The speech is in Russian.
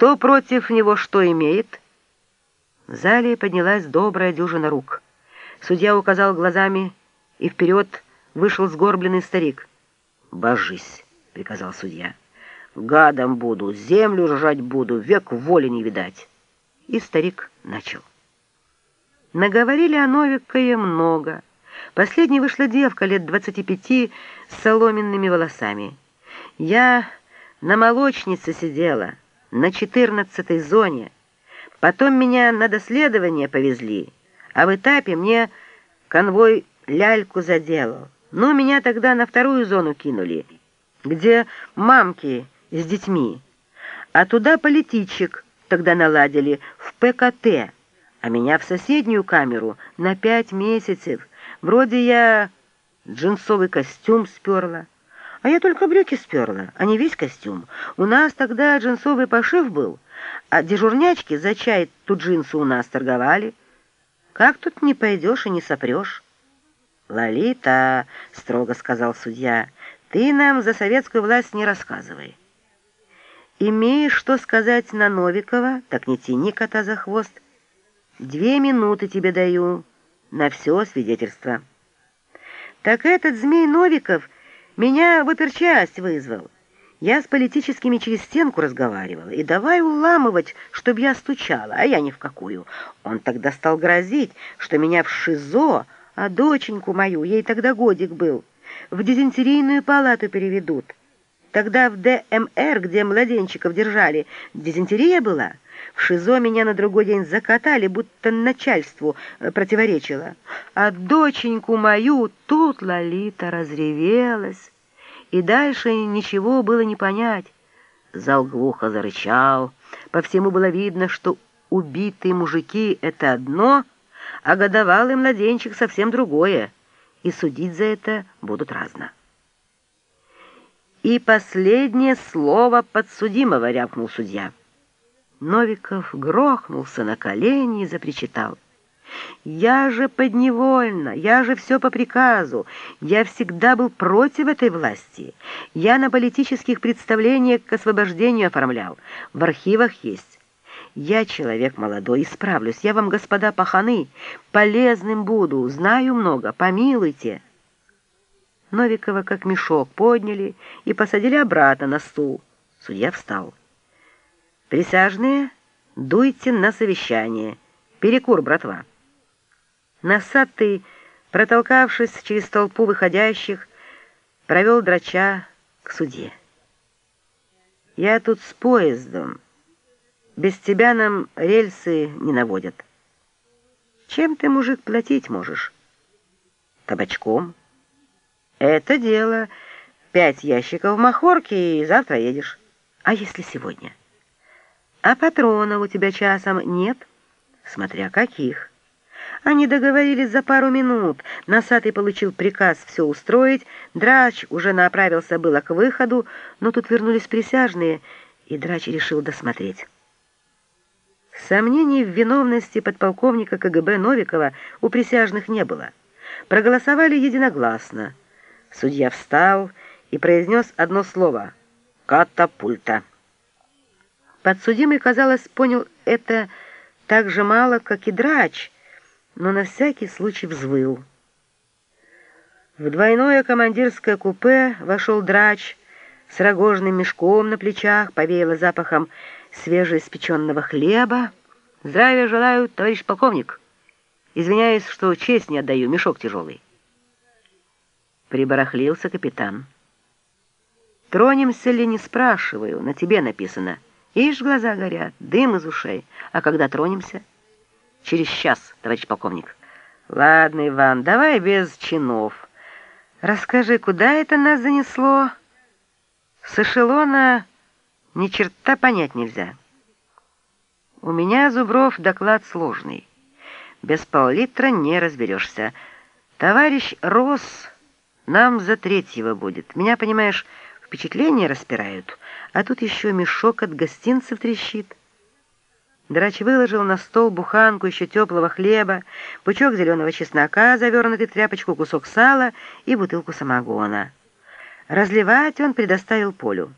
Кто против него что имеет?» В зале поднялась добрая дюжина рук. Судья указал глазами, и вперед вышел сгорбленный старик. «Божись!» — приказал судья. «Гадом буду, землю ржать буду, век воли не видать!» И старик начал. Наговорили о Новикове много. Последней вышла девка лет двадцати пяти с соломенными волосами. Я на молочнице сидела, на четырнадцатой зоне. Потом меня на доследование повезли, а в этапе мне конвой ляльку заделал. Но меня тогда на вторую зону кинули, где мамки с детьми. А туда политичек тогда наладили в ПКТ, а меня в соседнюю камеру на пять месяцев. Вроде я джинсовый костюм сперла. А я только брюки сперла, а не весь костюм. У нас тогда джинсовый пошив был, а дежурнячки за чай тут джинсы у нас торговали. Как тут не пойдешь и не сопрешь? «Лолита», — строго сказал судья, — «ты нам за советскую власть не рассказывай. Имеешь что сказать на Новикова, так не тяни кота за хвост. Две минуты тебе даю на все свидетельство». «Так этот змей Новиков...» Меня в оперчасть вызвал. Я с политическими через стенку разговаривала, и давай уламывать, чтобы я стучала, а я ни в какую. Он тогда стал грозить, что меня в ШИЗО, а доченьку мою, ей тогда годик был, в дизентерийную палату переведут. Тогда в ДМР, где младенчиков держали, дизентерия была. В ШИЗО меня на другой день закатали, будто начальству э, противоречило. А доченьку мою тут Лолита разревелась, и дальше ничего было не понять. Зал глухо зарычал. По всему было видно, что убитые мужики — это одно, а годовалый младенчик — совсем другое, и судить за это будут разно. «И последнее слово подсудимого», — рявкнул судья. Новиков грохнулся на колени и запричитал. «Я же подневольно, я же все по приказу, я всегда был против этой власти. Я на политических представлениях к освобождению оформлял, в архивах есть. Я человек молодой, исправлюсь, я вам, господа паханы, полезным буду, знаю много, помилуйте». Новикова как мешок подняли и посадили обратно на стул. Судья встал. «Присяжные, дуйте на совещание. Перекур, братва». Носатый, протолкавшись через толпу выходящих, провел драча к суде. «Я тут с поездом. Без тебя нам рельсы не наводят. Чем ты, мужик, платить можешь? Табачком?» Это дело. Пять ящиков махорки, и завтра едешь. А если сегодня? А патронов у тебя часом нет? Смотря каких. Они договорились за пару минут. Носатый получил приказ все устроить. Драч уже направился было к выходу, но тут вернулись присяжные, и Драч решил досмотреть. Сомнений в виновности подполковника КГБ Новикова у присяжных не было. Проголосовали единогласно. Судья встал и произнес одно слово — «катапульта». Подсудимый, казалось, понял это так же мало, как и драч, но на всякий случай взвыл. В двойное командирское купе вошел драч с рогожным мешком на плечах, повеяло запахом свежеиспеченного хлеба. «Здравия желаю, товарищ полковник. Извиняюсь, что честь не отдаю, мешок тяжелый». Прибарахлился капитан. Тронемся ли, не спрашиваю, на тебе написано. Ишь, глаза горят, дым из ушей. А когда тронемся? Через час, товарищ полковник. Ладно, Иван, давай без чинов. Расскажи, куда это нас занесло? С эшелона ни черта понять нельзя. У меня, Зубров, доклад сложный. Без пол-литра не разберешься. Товарищ Рос нам за третьего будет. Меня, понимаешь, впечатления распирают, а тут еще мешок от гостинцев трещит. Драч выложил на стол буханку еще теплого хлеба, пучок зеленого чеснока, завернутый тряпочку, кусок сала и бутылку самогона. Разливать он предоставил Полю.